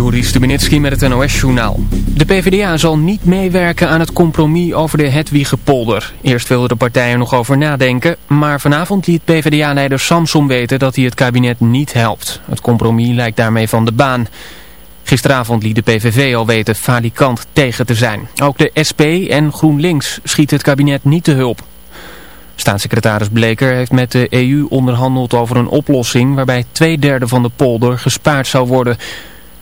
Met het NOS-journaal. De PvdA zal niet meewerken aan het compromis over de Hedwiggepolder. Eerst wilden de partijen nog over nadenken, maar vanavond liet PvdA-leider Samson weten dat hij het kabinet niet helpt. Het compromis lijkt daarmee van de baan. Gisteravond liet de PVV al weten falikant tegen te zijn. Ook de SP en GroenLinks schieten het kabinet niet te hulp. Staatssecretaris Bleker heeft met de EU onderhandeld over een oplossing waarbij twee derde van de polder gespaard zou worden.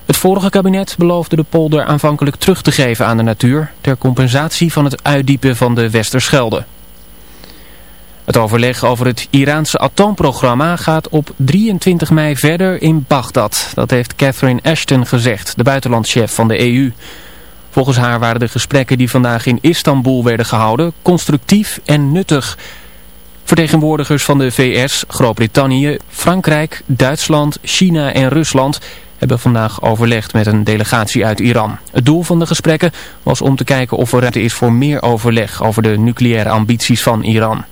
Het vorige kabinet beloofde de polder aanvankelijk terug te geven aan de natuur ter compensatie van het uitdiepen van de Westerschelde. Het overleg over het Iraanse atoomprogramma gaat op 23 mei verder in Bagdad. Dat heeft Catherine Ashton gezegd, de buitenlandchef van de EU. Volgens haar waren de gesprekken die vandaag in Istanbul werden gehouden constructief en nuttig. Vertegenwoordigers van de VS, Groot-Brittannië, Frankrijk, Duitsland, China en Rusland hebben vandaag overlegd met een delegatie uit Iran. Het doel van de gesprekken was om te kijken of er ruimte is voor meer overleg over de nucleaire ambities van Iran.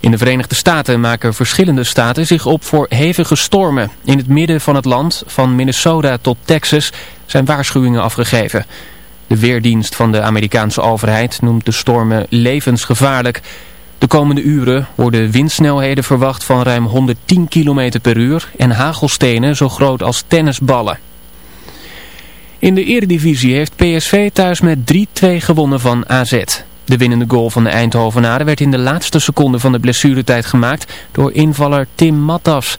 In de Verenigde Staten maken verschillende staten zich op voor hevige stormen. In het midden van het land, van Minnesota tot Texas, zijn waarschuwingen afgegeven. De weerdienst van de Amerikaanse overheid noemt de stormen levensgevaarlijk. De komende uren worden windsnelheden verwacht van ruim 110 km per uur en hagelstenen zo groot als tennisballen. In de eredivisie heeft PSV thuis met 3-2 gewonnen van AZ. De winnende goal van de Eindhovenaren werd in de laatste seconde van de blessuretijd gemaakt door invaller Tim Mattas.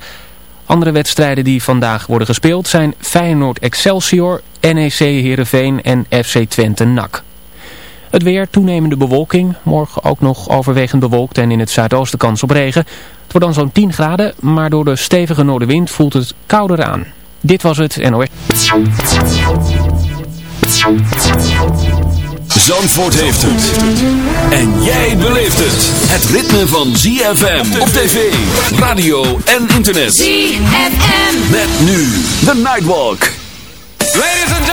Andere wedstrijden die vandaag worden gespeeld zijn Feyenoord Excelsior, NEC Heerenveen en FC Twente NAC. Het weer, toenemende bewolking, morgen ook nog overwegend bewolkt en in het zuidoosten kans op regen. Het wordt dan zo'n 10 graden, maar door de stevige noordenwind voelt het kouder aan. Dit was het NOS. Zandvoort heeft het. En jij beleeft het. Het ritme van ZFM op tv, radio en internet. ZFM. Met nu de Nightwalk. Ladies and gentlemen.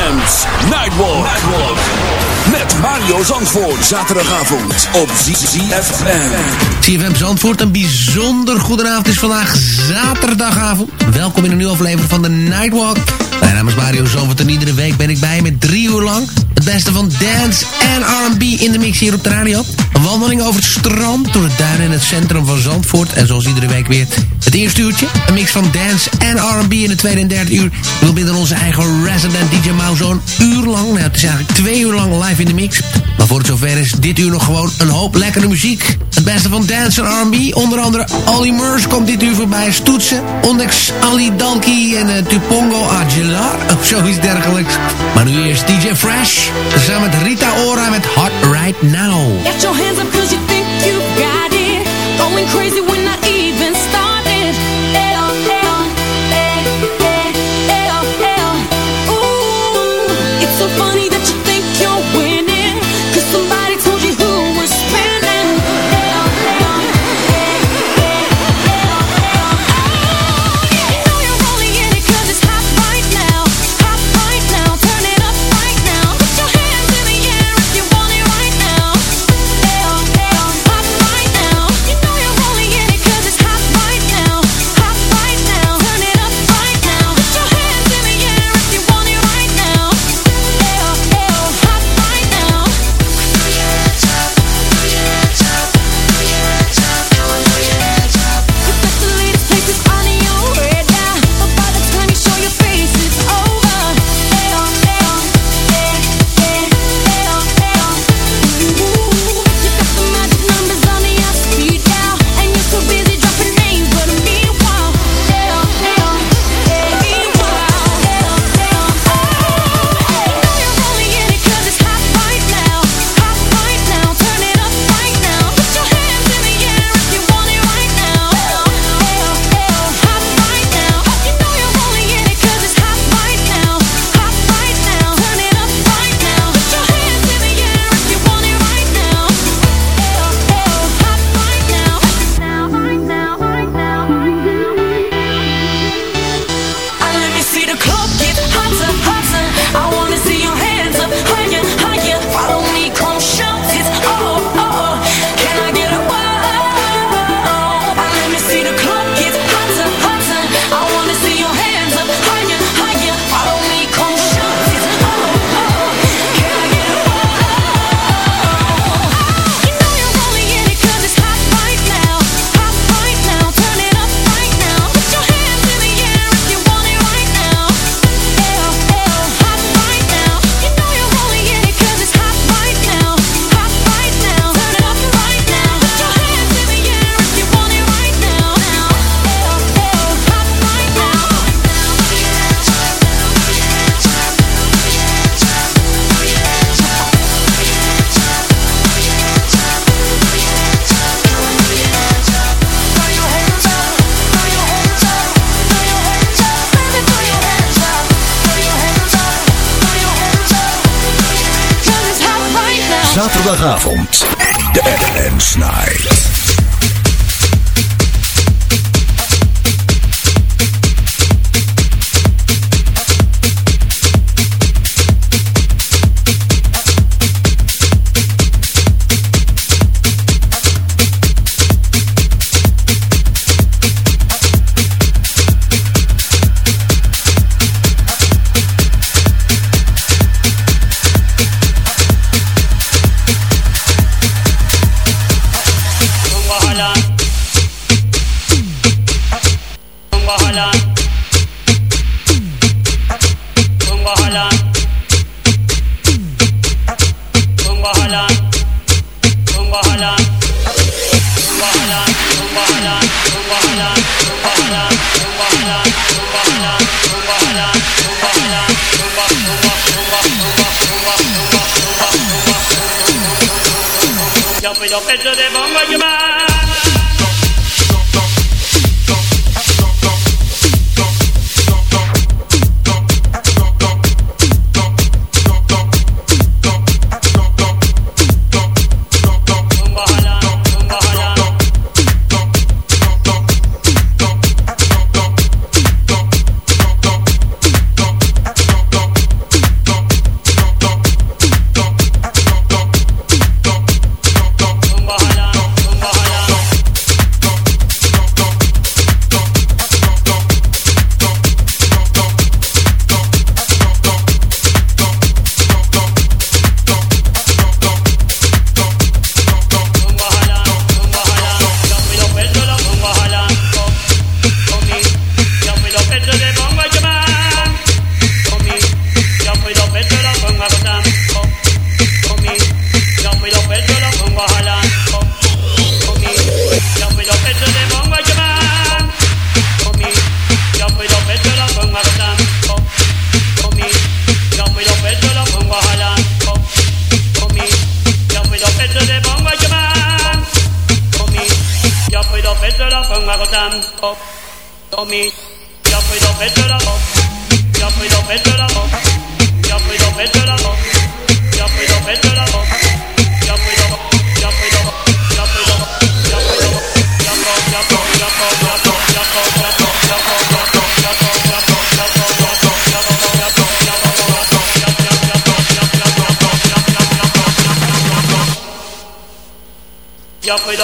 Nightwalk. Met Mario Zandvoort. Zaterdagavond op ZFM. CFM Zandvoort, een bijzonder goedenavond. Het is vandaag zaterdagavond. Welkom in een nieuwe aflevering van de Nightwalk. Mijn naam is Mario Zandvoort en iedere week ben ik bij met drie uur lang. Het beste van dance en R&B in de mix hier op de radio. Een wandeling over het strand, door het duin in het centrum van Zandvoort. En zoals iedere week weer het eerste uurtje. Een mix van dance en R&B in de tweede en derde uur. Wil binnen onze eigen resident DJ Mao zo'n uur lang. Nou, het is eigenlijk twee uur lang live in de mix. Maar voor het zover is dit uur nog gewoon een hoop lekkere muziek. Het beste van dance R&B. Onder andere Ali Murs komt dit uur voorbij. Stoetsen, Onyx, Ali Dalki en uh, Tupongo Aguilar. Of zoiets dergelijks. Maar nu eerst DJ Fresh. Samen met Rita Ora met Hot Right Now. Get your hands up cause you think you got it. Going crazy when I even started. Eh, oh, eh, eh, eh, eh, eh, so funny that you think you're winning. Cause somebody zaterdagavond. Dance Night. Mario, Jump it up into the bum of your mind.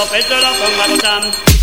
op het a lot of.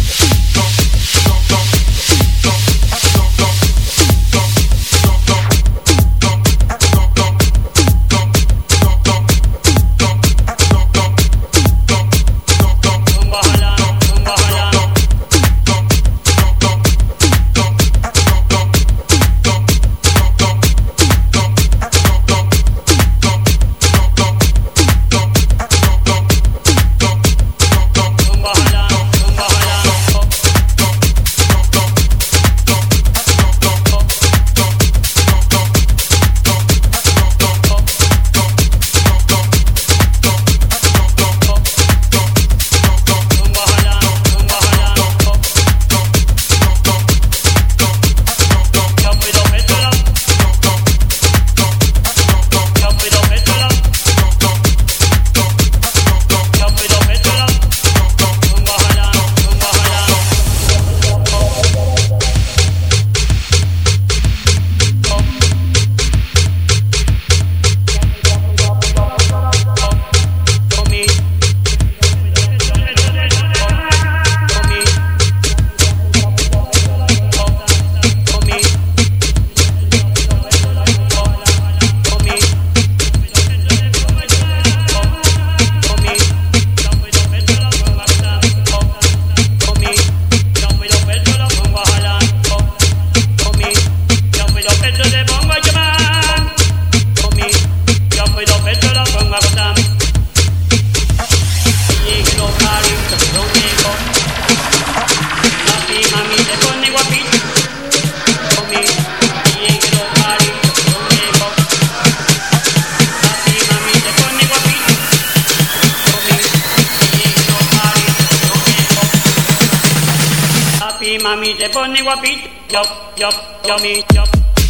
me wap beat? yup, yup, yummy, yup.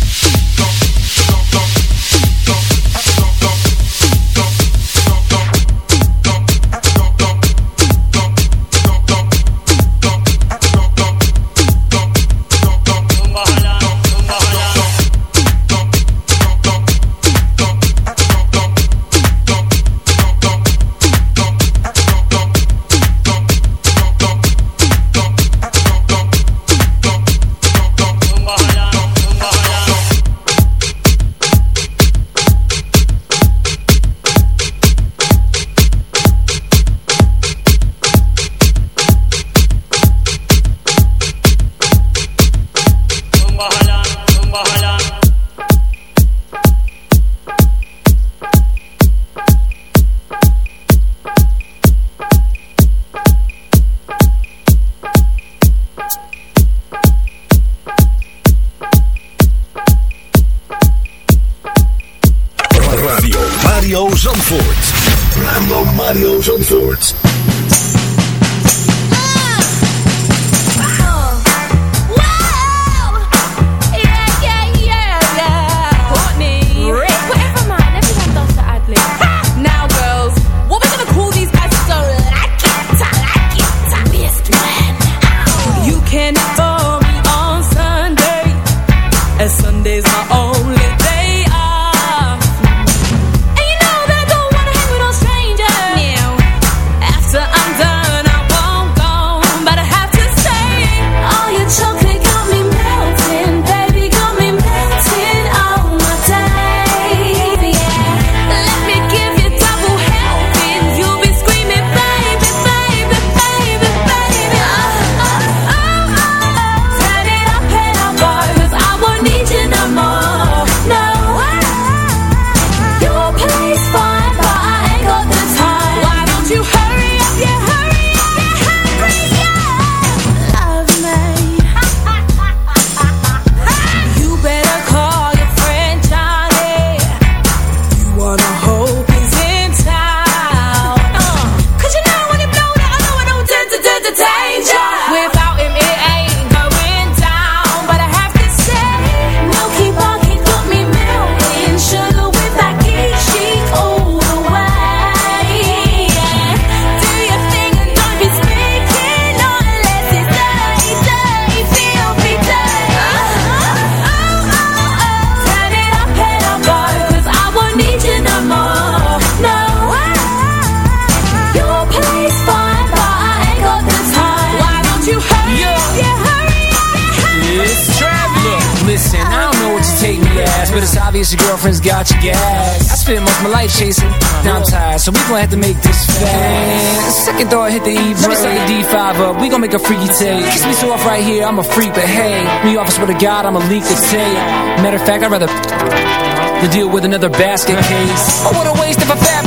Tape. Kiss me off right here, I'm a freak, but hey, me office with a god, I'm a leak the tape. Matter of fact, I'd rather to deal with another basket case. Oh, what a waste of a fat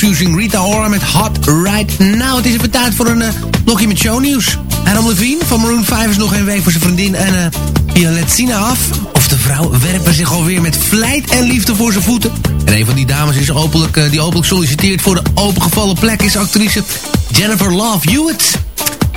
Fusing Rita Ora met Hot Right Now. Het is even tijd voor een uh, blokje met shownieuws. Adam Levine van Maroon 5 is nog geen week voor zijn vriendin en uh, via Letsina af. Of de vrouw werpen zich alweer met vlijt en liefde voor zijn voeten. En een van die dames is openlijk, uh, die openlijk solliciteert voor de opengevallen plek is actrice Jennifer Love Hewitt.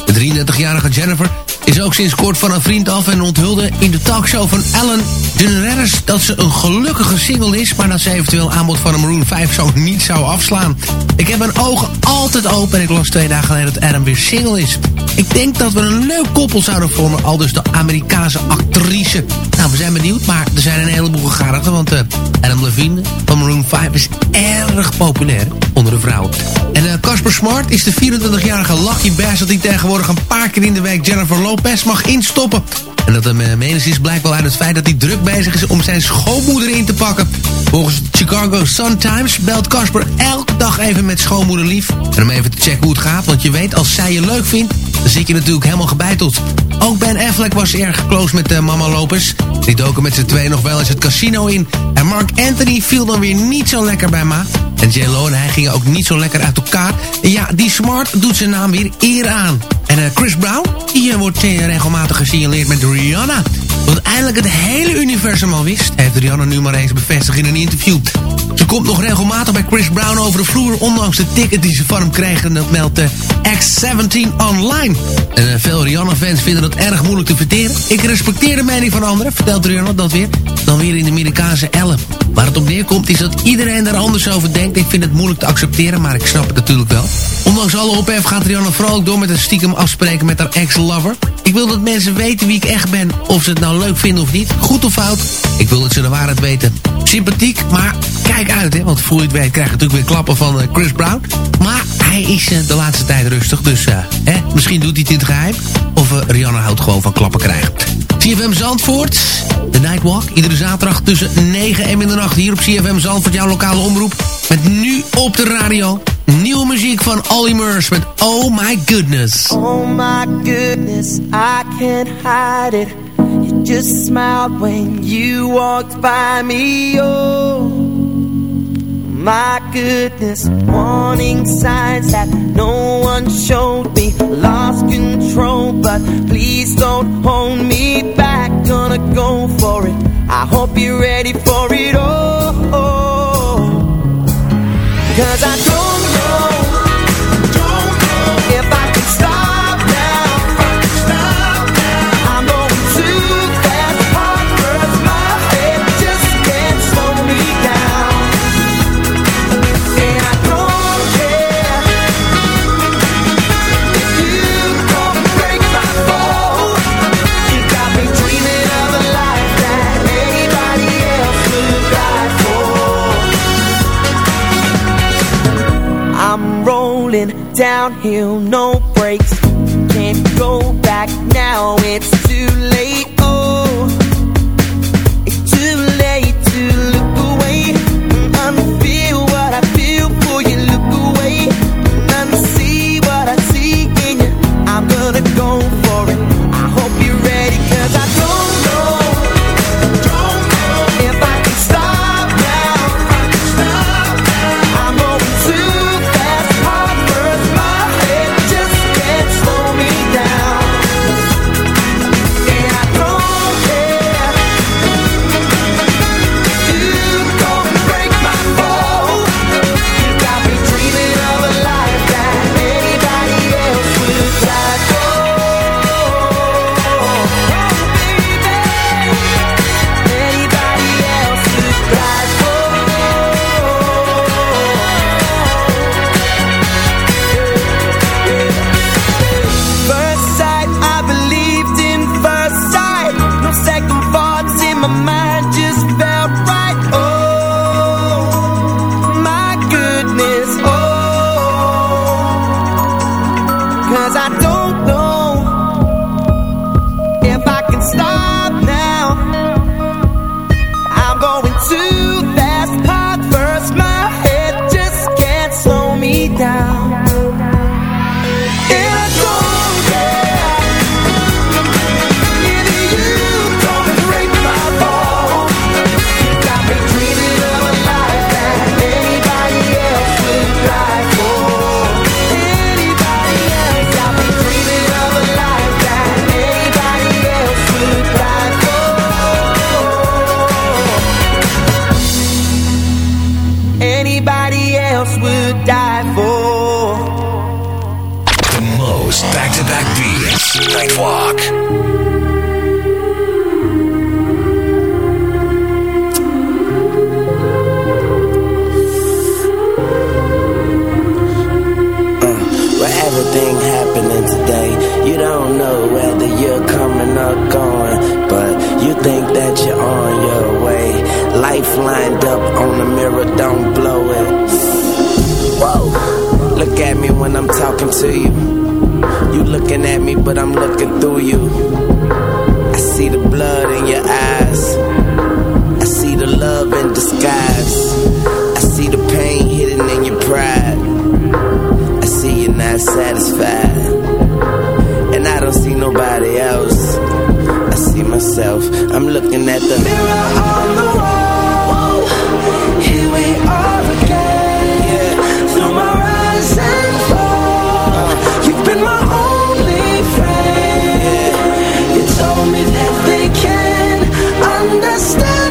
De 33-jarige Jennifer is ook sinds kort van een vriend af en onthulde in de talkshow van Ellen DeGeneres dat ze een gelukkige single is, maar dat ze eventueel aanbod van een Maroon 5 song niet zou afslaan. Ik heb mijn ogen altijd open en ik las twee dagen geleden dat Adam weer single is. Ik denk dat we een leuk koppel zouden vormen, al dus de Amerikaanse actrice. Nou, we zijn benieuwd, maar er zijn een heleboel gegadigden, want uh, Adam Levine van Maroon 5 is erg populair onder de vrouwen. En Casper uh, Smart is de 24-jarige lucky bastard die tegenwoordig een paar keer in de week Jennifer Lopez mag instoppen. En dat hem uh, menens is blijkt wel uit het feit dat hij druk bezig is om zijn schoonmoeder in te pakken. Volgens Chicago Sun-Times belt Casper elke dag even met schoonmoeder lief. En om even te checken hoe het gaat, want je weet, als zij je leuk vindt, zit je natuurlijk helemaal gebeiteld. Ook Ben Affleck was erg close met uh, mama Lopez. Die doken met z'n twee nog wel eens het casino in. En Mark Anthony viel dan weer niet zo lekker bij ma. En J-Lo en hij gingen ook niet zo lekker uit elkaar. En ja, die Smart doet zijn naam weer eer aan. En uh, Chris Brown, die uh, wordt regelmatig gesignaleerd met Rihanna. Want eindelijk het hele universum al wist, heeft Rihanna nu maar eens bevestigd in een interview. Ze komt nog regelmatig bij Chris Brown over de vloer... ondanks de ticket die ze van hem kregen. Dat meldt de X17 online. En uh, veel Rihanna-fans vinden het erg moeilijk te verteren. Ik respecteer de mening van anderen, vertelt Rihanna dat weer. Dan weer in de Amerikaanse Ellen. Waar het op neerkomt is dat iedereen er anders over denkt. Ik vind het moeilijk te accepteren, maar ik snap het natuurlijk wel. Ondanks alle ophef gaat Rihanna vrolijk door met een stiekem afspreken met haar ex-lover. Ik wil dat mensen weten wie ik echt ben. Of ze het nou leuk vinden of niet. Goed of fout. Ik wil dat ze de waarheid weten. Sympathiek, maar kijk uit, hè. Want voor je het weet krijg natuurlijk weer klappen van uh, Chris Brown. Maar hij is uh, de laatste tijd rustig. Dus uh, hè, misschien doet hij het in het geheim. Of Rihanna houdt gewoon van klappen krijgen. CFM Zandvoort, The Nightwalk. Iedere zaterdag tussen 9 en middernacht hier op CFM Zandvoort. Jouw lokale omroep. Met nu op de radio nieuwe muziek van Olly Murs met Oh My Goodness. Oh my goodness, I can't hide it. You just smiled when you walked by me. Oh my goodness, warning signs that no one showed me. Lost control, but please don't hold me back. Gonna go for it. I hope you're ready for it. all. cause I don't downhill, no brakes on your way. Life lined up on the mirror, don't blow it. Whoa, look at me when I'm talking to you. You looking at me, but I'm looking through you. I see the blood in your eyes. I see the love in disguise. I see the pain hidden in your pride. I see you're not satisfied. Myself. I'm looking at the mirror on the wall. Here we are again. Yeah. Through my rise and fall. You've been my only friend. You told me that they can understand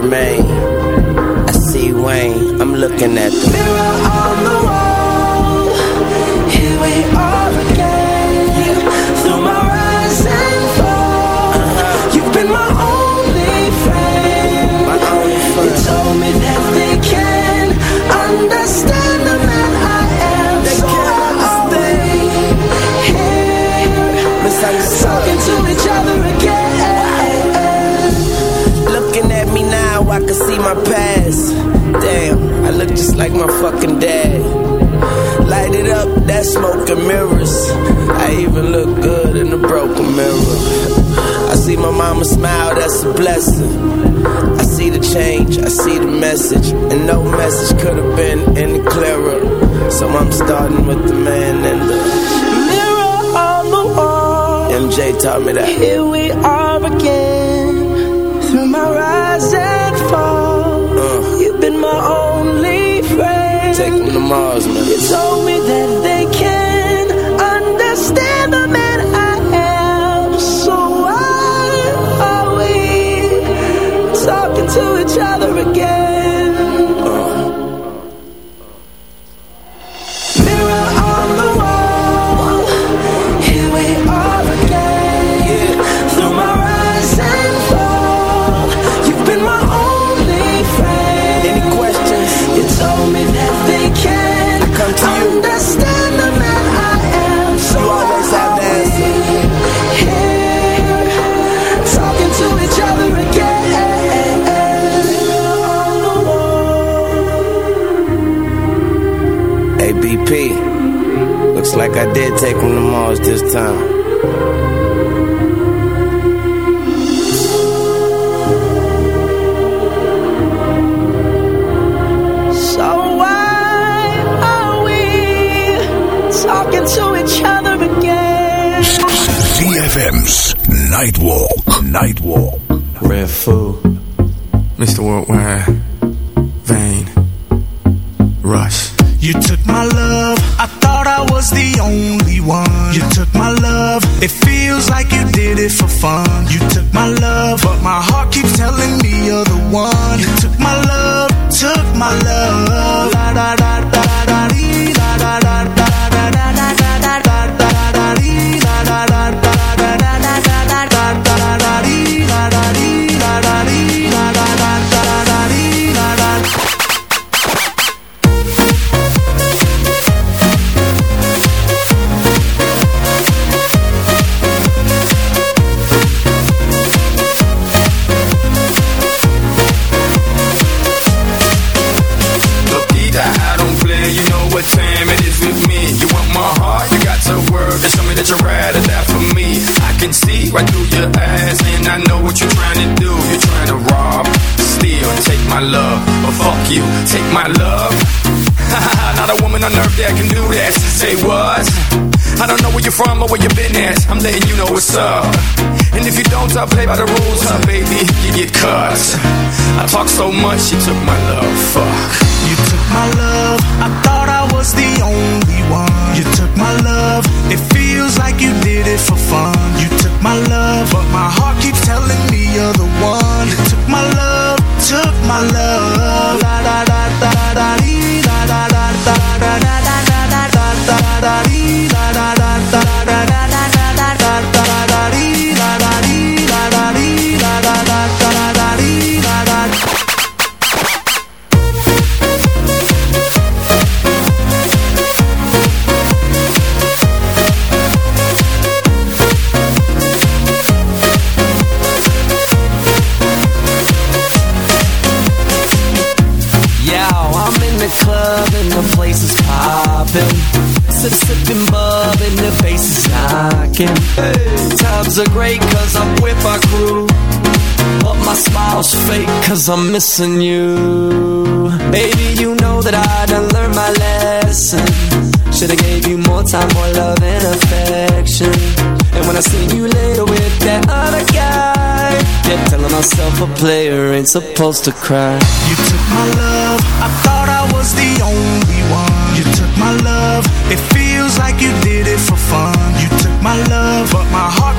remain. I see Wayne, I'm looking at the mirror like my fucking dad. Light it up, that smoke and mirrors. I even look good in a broken mirror. I see my mama smile, that's a blessing. I see the change, I see the message. And no message could have been any clearer. So I'm starting with the man in the mirror on the wall. MJ taught me that. Here we are again, through my rise and fall. Uh. You've been my friend. Take me to Mars, man. You told me that they can understand the man I am. So why are we talking to each other again? Take him to Mars this time. Do that. Say what? I don't know where you're from or where you've been at. I'm letting you know what's up. And if you don't, I'll play by the rules, huh, baby. You get cut. I talk so much, you took my love. Fuck. You took my love, I thought I was the only one. You took my love, it feels like you did it for fun. You took my love, but my heart keeps telling me you're the one. You took my love, took my love. La Are great cause I'm with my crew. But my smile's fake cause I'm missing you. Baby, you know that I done learned my lesson. Should've gave you more time, more love and affection. And when I see you later with that other guy, Yeah, telling myself a player ain't supposed to cry. You took my love, I thought I was the only one. You took my love, it feels like you did it for fun. You took my love, but my heart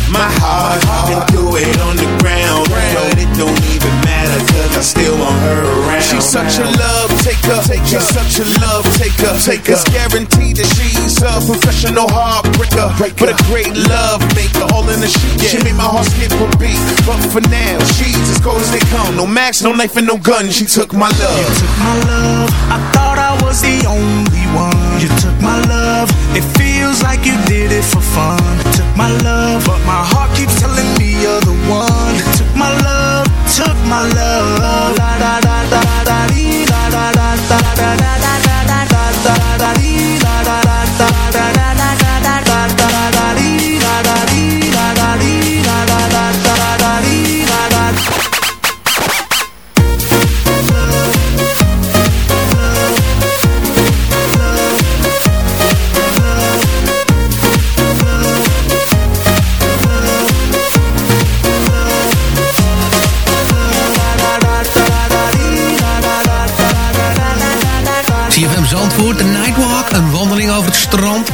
heart and threw it on the ground. But it don't even matter cause I still want her around. She's such a love taker. She's such a love taker. It's guaranteed that she's a professional heartbreaker. But a great love maker. All in the sheet. She made my heart skip a beat. But for now, she's as cold as they come. No max, no knife, and no gun. She took my love. You took my love. I thought I was the only one. You took my love. It feels like you did it for fun. Took my love, but my heart keeps telling me you're the one. Took my love, took my love. Da da da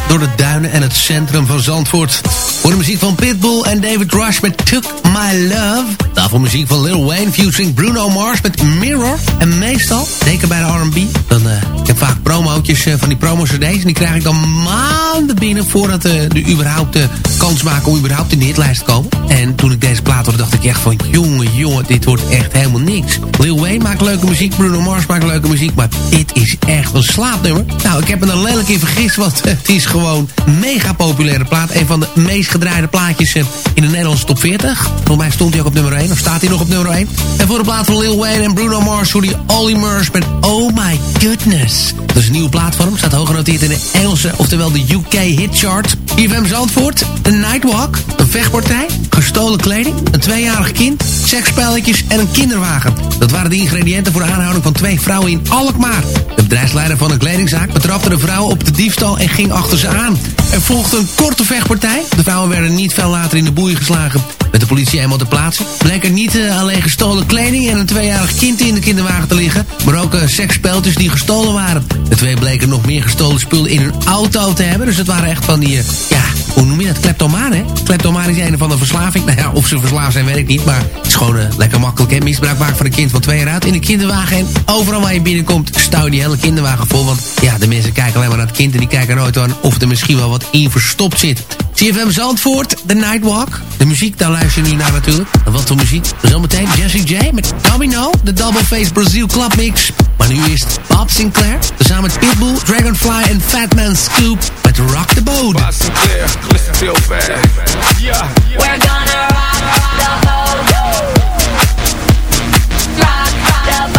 door de duinen en het centrum van Zandvoort. Voor de muziek van Pitbull en David Rush met Took My Love. Daarvoor muziek van Lil Wayne featuring Bruno Mars met Mirror. En meestal, zeker bij de R&B, dan eh ik heb vaak promootjes eh, van die promo-cd's. En die krijg ik dan maanden binnen voordat eh, de überhaupt kans maken om überhaupt in de hitlijst te komen. En toen ik deze plaat hoorde, dacht ik echt van... jongen, jongen, dit wordt echt helemaal niks. Lil Wayne maakt leuke muziek, Bruno Mars maakt leuke muziek... maar dit is echt een slaapnummer. Nou, ik heb me er lelijk in vergist, want het is gewoon mega populaire plaat. Een van de meest gedraaide plaatjes eh, in de Nederlandse top 40. Volgens mij stond hij ook op nummer 1, of staat hij nog op nummer 1. En voor de plaat van Lil Wayne en Bruno Mars... hoorde je Olly Murs met Oh My Goodness. Dat is een nieuwe hem, staat hoog genoteerd in de Engelse... oftewel de UK Hit Chart. IFM Zandvoort, een Nightwalk, een vechtpartij, gestolen kleding... een tweejarig kind, seksspelletjes en een kinderwagen. Dat waren de ingrediënten voor de aanhouding van twee vrouwen in Alkmaar. De bedrijfsleider van een kledingzaak betrapte de vrouw op de diefstal en ging achter ze aan. Er volgde een korte vechtpartij. De vrouwen werden niet veel later in de boei geslagen. Met de politie eenmaal te plaatsen. Bleek er niet eh, alleen gestolen kleding en een tweejarig kind in de kinderwagen te liggen. Maar ook uh, die gestolen waren. De twee bleken nog meer gestolen spullen in hun auto te hebben. Dus het waren echt van die, eh, ja, hoe noem je dat? Kleptomaan, hè? Kleptomaan is een van de verslaving. Nou ja, of ze verslaafd zijn, weet ik niet. Maar het is gewoon lekker makkelijk, hè? Misbruik maken van een kind van twee jaar oud in een kinderwagen. En overal waar je binnenkomt, stouw die hele kinderwagen vol. Want ja, de mensen kijken alleen maar naar het kind en die kijken nooit aan of er misschien wel wat in verstopt zit. CFM Zandvoort, The Nightwalk. De muziek, daar luister je niet naar natuurlijk. Wat voor muziek? Zometeen Jesse J met Domino, de Double Face Brazil Club Mix. Maar nu eerst Bob Sinclair, samen met Pitbull, Dragonfly en Fatman Scoop met Rock the Boat. Bob Sinclair, listen real fast. Yeah. We're gonna rock the boat. Rock the boat.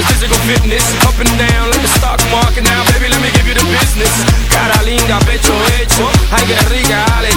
A physical fitness. Up and down like the stock market. Now, baby, let me give you the business. Cara linda, pecho hecho. Ay, que rica, ale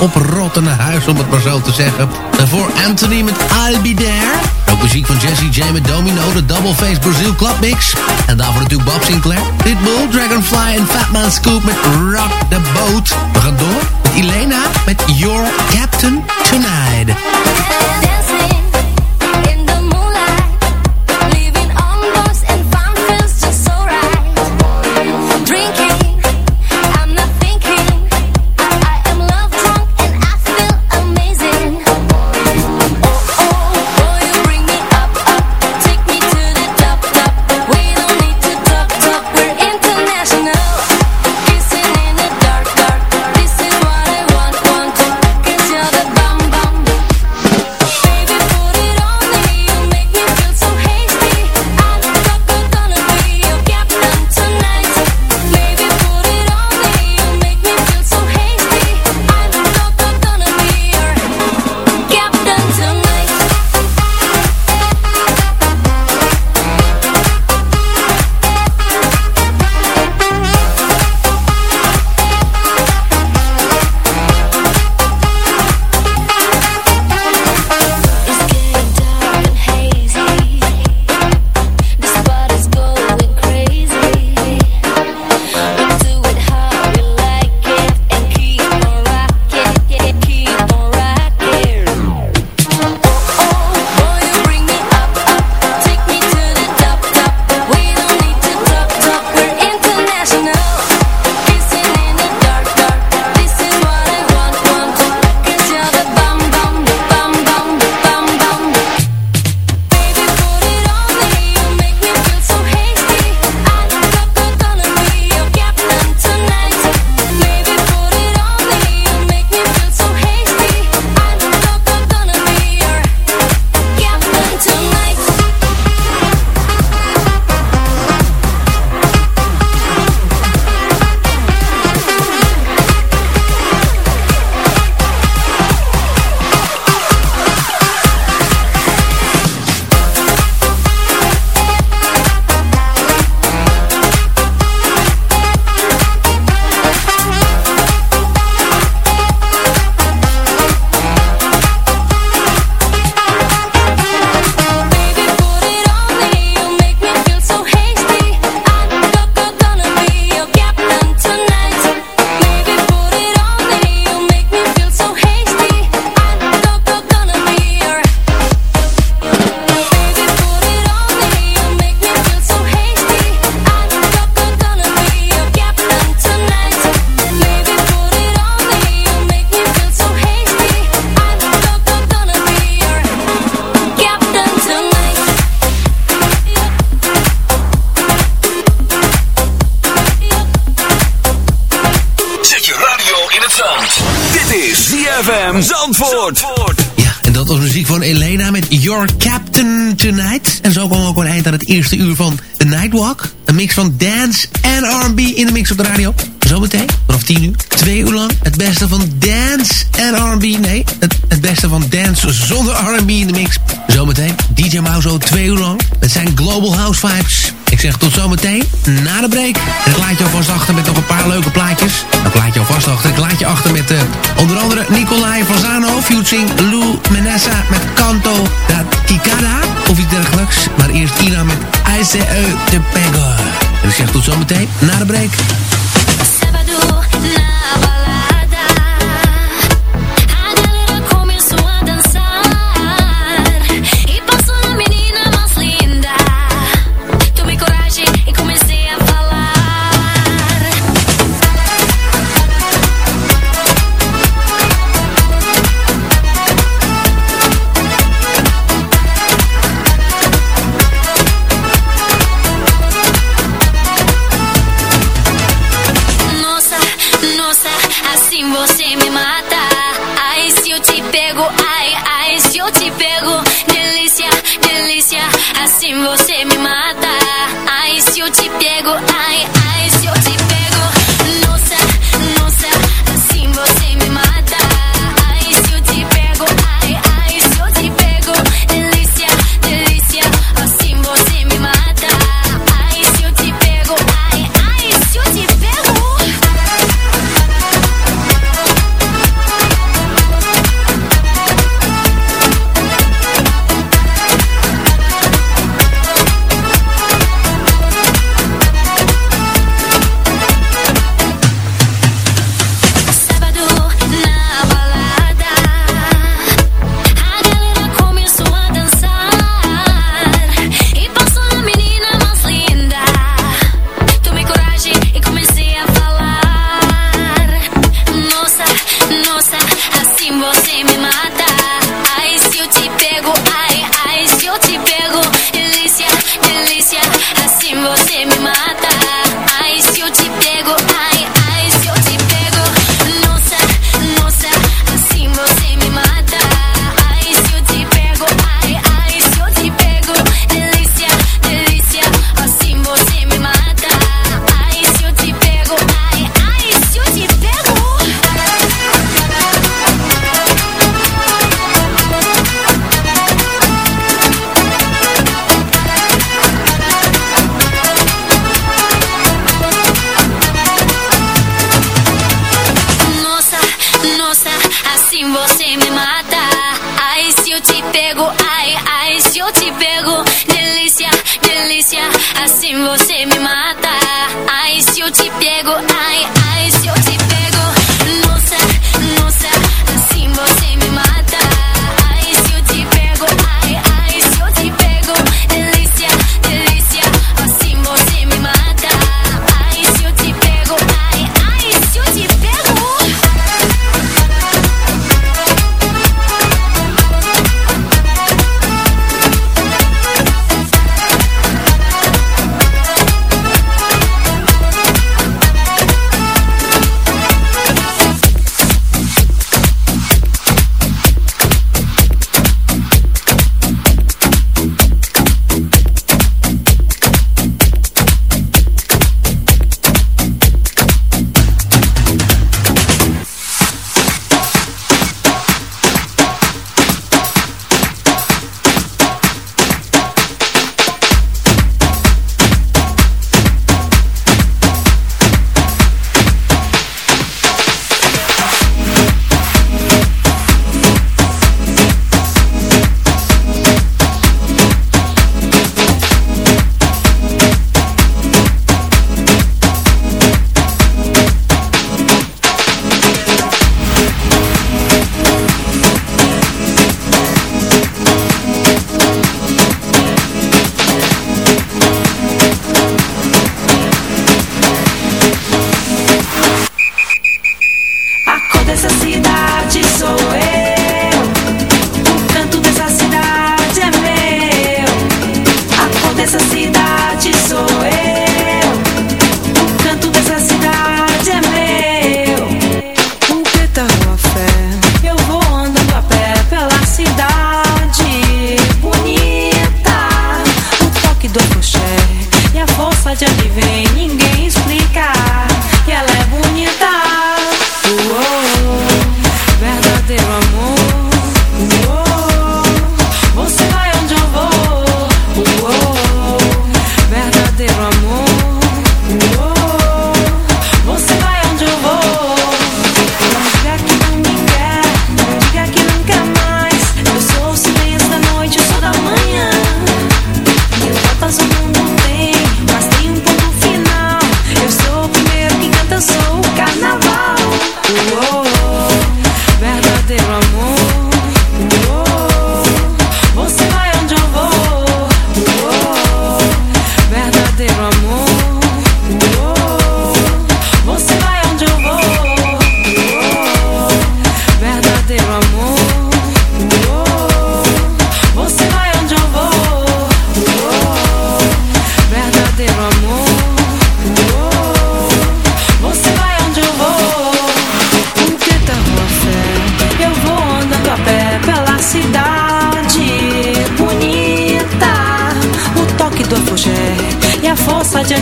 lekker oprotten naar huis, om het maar zo te zeggen. En voor Anthony met I'll Be There. Ook muziek van Jesse J met Domino, de Double Face Brazil Club Mix. En daarvoor natuurlijk Bob Sinclair. Pitbull, Dragonfly en Fatman Scoop met Rock the Boat. We gaan door met Elena met Your Captain Tonight. Uur van The Nightwalk. Een mix van dance en R&B in de mix op de radio. Zometeen, vanaf 10 uur, twee uur lang. Het beste van dance en R&B. Nee, het, het beste van dance zonder R&B in de mix. Zometeen, DJ Mauzo twee uur lang. Het zijn Global House Vibes. Ik zeg tot zometeen, na de break. Ik laat je alvast achter met nog een paar leuke plaatjes. Ik laat je alvast achter. Ik laat je achter met uh, onder andere Nicolai Fazano, featuring Lou Menessa met Canto da Kikada. Of iets dergelijks. Maar eerst Ina met ICE de Pego. En ik zeg tot zometeen, na de break.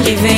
Living.